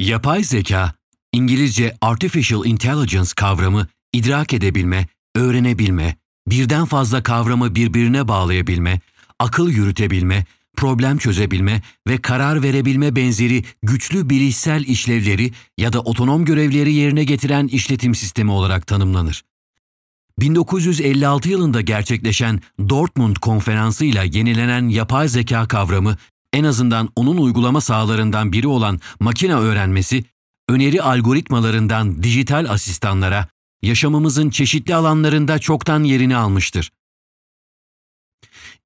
Yapay zeka, İngilizce Artificial Intelligence kavramı idrak edebilme, öğrenebilme, birden fazla kavramı birbirine bağlayabilme, akıl yürütebilme, problem çözebilme ve karar verebilme benzeri güçlü bilişsel işlevleri ya da otonom görevleri yerine getiren işletim sistemi olarak tanımlanır. 1956 yılında gerçekleşen Dortmund Konferansı ile yenilenen yapay zeka kavramı en azından onun uygulama sahalarından biri olan makine öğrenmesi, öneri algoritmalarından dijital asistanlara, yaşamımızın çeşitli alanlarında çoktan yerini almıştır.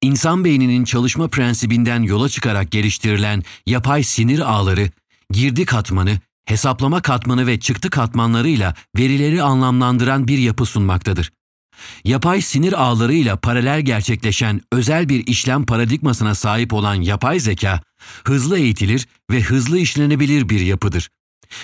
İnsan beyninin çalışma prensibinden yola çıkarak geliştirilen yapay sinir ağları, girdi katmanı, hesaplama katmanı ve çıktı katmanlarıyla verileri anlamlandıran bir yapı sunmaktadır. Yapay sinir ağlarıyla paralel gerçekleşen özel bir işlem paradigmasına sahip olan yapay zeka, hızlı eğitilir ve hızlı işlenebilir bir yapıdır.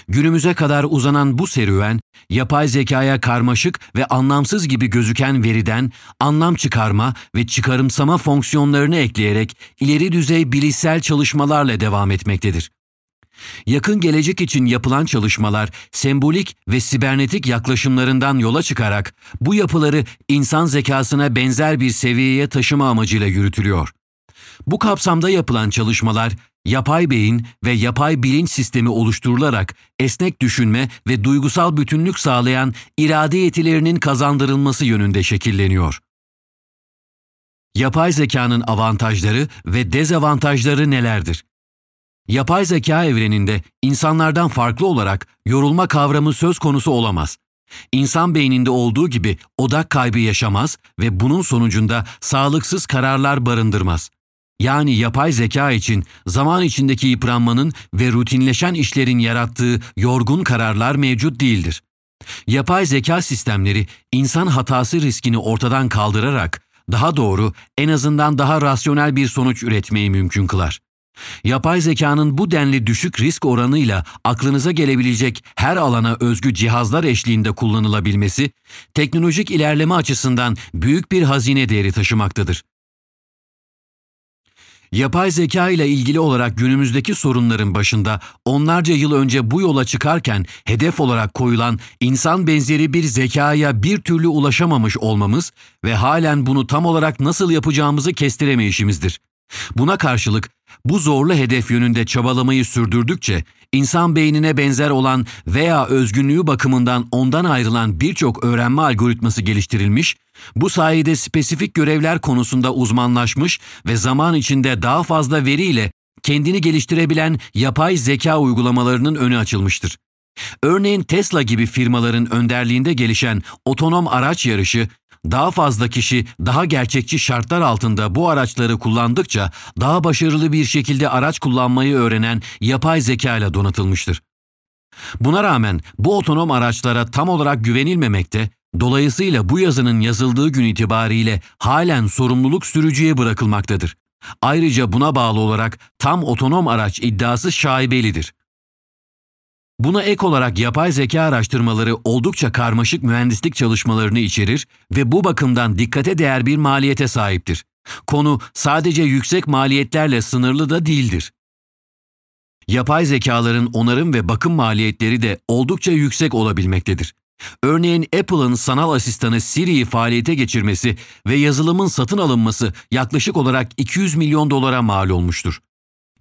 Günümüze kadar uzanan bu serüven, yapay zekaya karmaşık ve anlamsız gibi gözüken veriden anlam çıkarma ve çıkarımsama fonksiyonlarını ekleyerek ileri düzey bilişsel çalışmalarla devam etmektedir. Yakın gelecek için yapılan çalışmalar sembolik ve sibernetik yaklaşımlarından yola çıkarak bu yapıları insan zekasına benzer bir seviyeye taşıma amacıyla yürütülüyor. Bu kapsamda yapılan çalışmalar yapay beyin ve yapay bilinç sistemi oluşturularak esnek düşünme ve duygusal bütünlük sağlayan irade yetilerinin kazandırılması yönünde şekilleniyor. Yapay zekanın avantajları ve dezavantajları nelerdir? Yapay zeka evreninde insanlardan farklı olarak yorulma kavramı söz konusu olamaz. İnsan beyninde olduğu gibi odak kaybı yaşamaz ve bunun sonucunda sağlıksız kararlar barındırmaz. Yani yapay zeka için zaman içindeki yıpranmanın ve rutinleşen işlerin yarattığı yorgun kararlar mevcut değildir. Yapay zeka sistemleri insan hatası riskini ortadan kaldırarak daha doğru, en azından daha rasyonel bir sonuç üretmeyi mümkün kılar. Yapay zekanın bu denli düşük risk oranıyla aklınıza gelebilecek her alana özgü cihazlar eşliğinde kullanılabilmesi, teknolojik ilerleme açısından büyük bir hazine değeri taşımaktadır. Yapay zeka ile ilgili olarak günümüzdeki sorunların başında onlarca yıl önce bu yola çıkarken hedef olarak koyulan insan benzeri bir zekaya bir türlü ulaşamamış olmamız ve halen bunu tam olarak nasıl yapacağımızı kestiremeyişimizdir. Buna karşılık bu zorlu hedef yönünde çabalamayı sürdürdükçe insan beynine benzer olan veya özgünlüğü bakımından ondan ayrılan birçok öğrenme algoritması geliştirilmiş, bu sayede spesifik görevler konusunda uzmanlaşmış ve zaman içinde daha fazla veriyle kendini geliştirebilen yapay zeka uygulamalarının önü açılmıştır. Örneğin Tesla gibi firmaların önderliğinde gelişen otonom araç yarışı daha fazla kişi daha gerçekçi şartlar altında bu araçları kullandıkça daha başarılı bir şekilde araç kullanmayı öğrenen yapay zeka ile donatılmıştır. Buna rağmen bu otonom araçlara tam olarak güvenilmemekte, dolayısıyla bu yazının yazıldığı gün itibariyle halen sorumluluk sürücüye bırakılmaktadır. Ayrıca buna bağlı olarak tam otonom araç iddiası şaibelidir. Buna ek olarak yapay zeka araştırmaları oldukça karmaşık mühendislik çalışmalarını içerir ve bu bakımdan dikkate değer bir maliyete sahiptir. Konu sadece yüksek maliyetlerle sınırlı da değildir. Yapay zekaların onarım ve bakım maliyetleri de oldukça yüksek olabilmektedir. Örneğin Apple'ın sanal asistanı Siri'yi faaliyete geçirmesi ve yazılımın satın alınması yaklaşık olarak 200 milyon dolara mal olmuştur.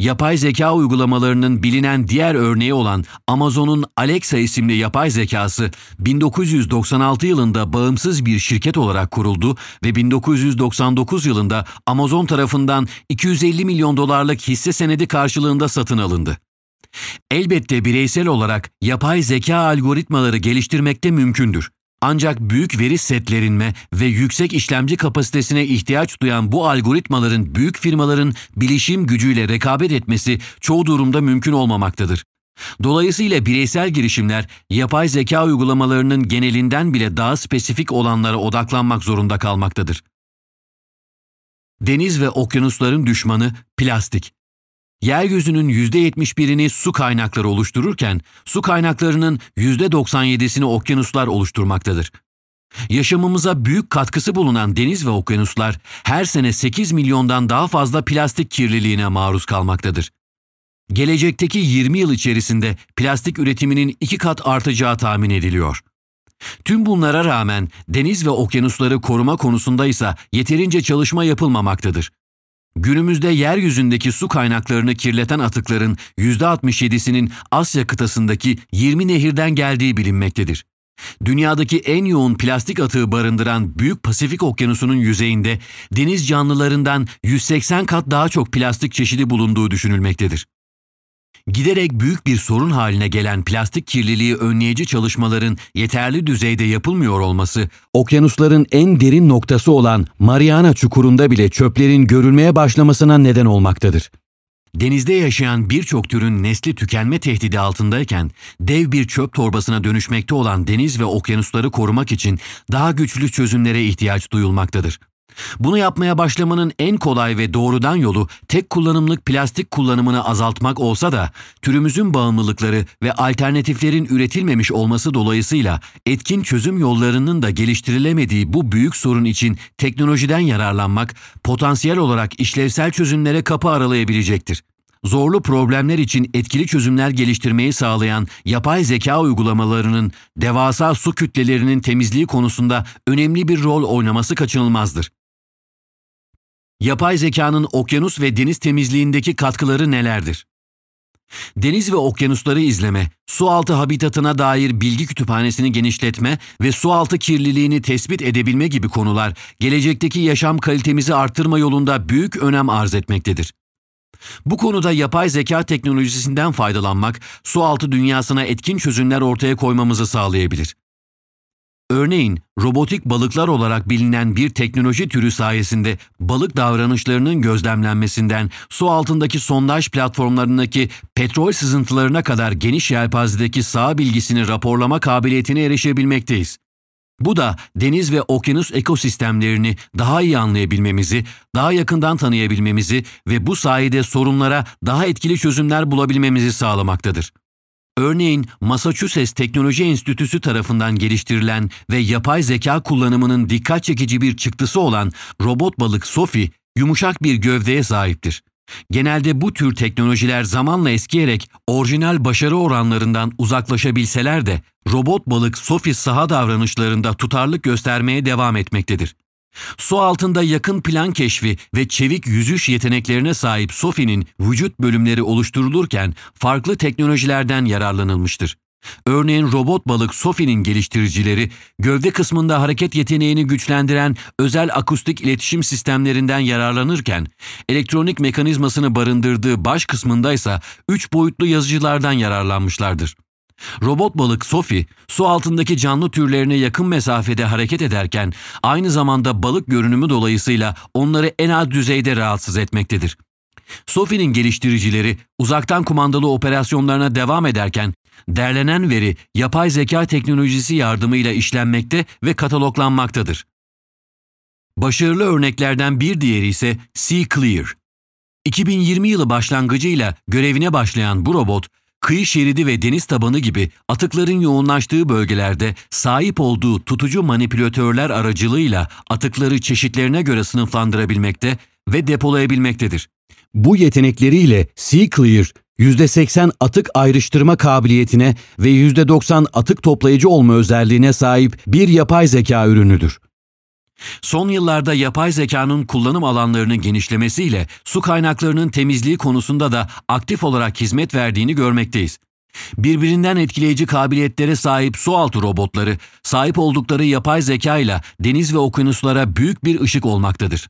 Yapay zeka uygulamalarının bilinen diğer örneği olan Amazon'un Alexa isimli yapay zekası 1996 yılında bağımsız bir şirket olarak kuruldu ve 1999 yılında Amazon tarafından 250 milyon dolarlık hisse senedi karşılığında satın alındı. Elbette bireysel olarak yapay zeka algoritmaları geliştirmekte mümkündür. Ancak büyük veri setlerinme ve yüksek işlemci kapasitesine ihtiyaç duyan bu algoritmaların büyük firmaların bilişim gücüyle rekabet etmesi çoğu durumda mümkün olmamaktadır. Dolayısıyla bireysel girişimler yapay zeka uygulamalarının genelinden bile daha spesifik olanlara odaklanmak zorunda kalmaktadır. Deniz ve okyanusların düşmanı plastik. Yeryüzünün %71'ini su kaynakları oluştururken su kaynaklarının %97'sini okyanuslar oluşturmaktadır. Yaşamımıza büyük katkısı bulunan deniz ve okyanuslar her sene 8 milyondan daha fazla plastik kirliliğine maruz kalmaktadır. Gelecekteki 20 yıl içerisinde plastik üretiminin iki kat artacağı tahmin ediliyor. Tüm bunlara rağmen deniz ve okyanusları koruma konusunda ise yeterince çalışma yapılmamaktadır. Günümüzde yeryüzündeki su kaynaklarını kirleten atıkların %67'sinin Asya kıtasındaki 20 nehirden geldiği bilinmektedir. Dünyadaki en yoğun plastik atığı barındıran Büyük Pasifik Okyanusu'nun yüzeyinde deniz canlılarından 180 kat daha çok plastik çeşidi bulunduğu düşünülmektedir. Giderek büyük bir sorun haline gelen plastik kirliliği önleyici çalışmaların yeterli düzeyde yapılmıyor olması, okyanusların en derin noktası olan Mariana Çukuru'nda bile çöplerin görülmeye başlamasına neden olmaktadır. Denizde yaşayan birçok türün nesli tükenme tehdidi altındayken dev bir çöp torbasına dönüşmekte olan deniz ve okyanusları korumak için daha güçlü çözümlere ihtiyaç duyulmaktadır. Bunu yapmaya başlamanın en kolay ve doğrudan yolu tek kullanımlık plastik kullanımını azaltmak olsa da türümüzün bağımlılıkları ve alternatiflerin üretilmemiş olması dolayısıyla etkin çözüm yollarının da geliştirilemediği bu büyük sorun için teknolojiden yararlanmak potansiyel olarak işlevsel çözümlere kapı aralayabilecektir. Zorlu problemler için etkili çözümler geliştirmeyi sağlayan yapay zeka uygulamalarının devasa su kütlelerinin temizliği konusunda önemli bir rol oynaması kaçınılmazdır. Yapay zekanın okyanus ve deniz temizliğindeki katkıları nelerdir? Deniz ve okyanusları izleme, sualtı habitatına dair bilgi kütüphanesini genişletme ve sualtı kirliliğini tespit edebilme gibi konular gelecekteki yaşam kalitemizi artırma yolunda büyük önem arz etmektedir. Bu konuda yapay zeka teknolojisinden faydalanmak, sualtı dünyasına etkin çözümler ortaya koymamızı sağlayabilir. Örneğin robotik balıklar olarak bilinen bir teknoloji türü sayesinde balık davranışlarının gözlemlenmesinden su altındaki sondaj platformlarındaki petrol sızıntılarına kadar geniş yelpazedeki sağ bilgisini raporlama kabiliyetine erişebilmekteyiz. Bu da deniz ve okyanus ekosistemlerini daha iyi anlayabilmemizi, daha yakından tanıyabilmemizi ve bu sayede sorunlara daha etkili çözümler bulabilmemizi sağlamaktadır. Örneğin Massachusetts Teknoloji Enstitüsü tarafından geliştirilen ve yapay zeka kullanımının dikkat çekici bir çıktısı olan robot balık Sophie, yumuşak bir gövdeye sahiptir. Genelde bu tür teknolojiler zamanla eskiyerek orijinal başarı oranlarından uzaklaşabilseler de robot balık Sophie saha davranışlarında tutarlılık göstermeye devam etmektedir. Su altında yakın plan keşfi ve çevik yüzüş yeteneklerine sahip Sophie'nin vücut bölümleri oluşturulurken farklı teknolojilerden yararlanılmıştır. Örneğin robot balık Sophie'nin geliştiricileri gövde kısmında hareket yeteneğini güçlendiren özel akustik iletişim sistemlerinden yararlanırken elektronik mekanizmasını barındırdığı baş kısmında ise 3 boyutlu yazıcılardan yararlanmışlardır. Robot balık Sophie, su altındaki canlı türlerine yakın mesafede hareket ederken aynı zamanda balık görünümü dolayısıyla onları en az düzeyde rahatsız etmektedir. Sophie'nin geliştiricileri uzaktan kumandalı operasyonlarına devam ederken derlenen veri yapay zeka teknolojisi yardımıyla işlenmekte ve kataloglanmaktadır. Başarılı örneklerden bir diğeri ise Sea Clear. 2020 yılı başlangıcıyla görevine başlayan bu robot, kıyı şeridi ve deniz tabanı gibi atıkların yoğunlaştığı bölgelerde sahip olduğu tutucu manipülatörler aracılığıyla atıkları çeşitlerine göre sınıflandırabilmekte ve depolayabilmektedir. Bu yetenekleriyle Sea Clear, %80 atık ayrıştırma kabiliyetine ve %90 atık toplayıcı olma özelliğine sahip bir yapay zeka ürünüdür. Son yıllarda yapay zekanın kullanım alanlarının genişlemesiyle su kaynaklarının temizliği konusunda da aktif olarak hizmet verdiğini görmekteyiz. Birbirinden etkileyici kabiliyetlere sahip sualtı robotları, sahip oldukları yapay zeka ile deniz ve okyanuslara büyük bir ışık olmaktadır.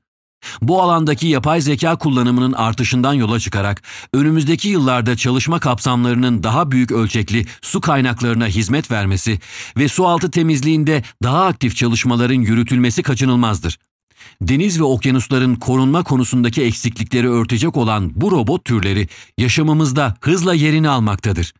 Bu alandaki yapay zeka kullanımının artışından yola çıkarak önümüzdeki yıllarda çalışma kapsamlarının daha büyük ölçekli su kaynaklarına hizmet vermesi ve sualtı temizliğinde daha aktif çalışmaların yürütülmesi kaçınılmazdır. Deniz ve okyanusların korunma konusundaki eksiklikleri örtecek olan bu robot türleri yaşamımızda hızla yerini almaktadır.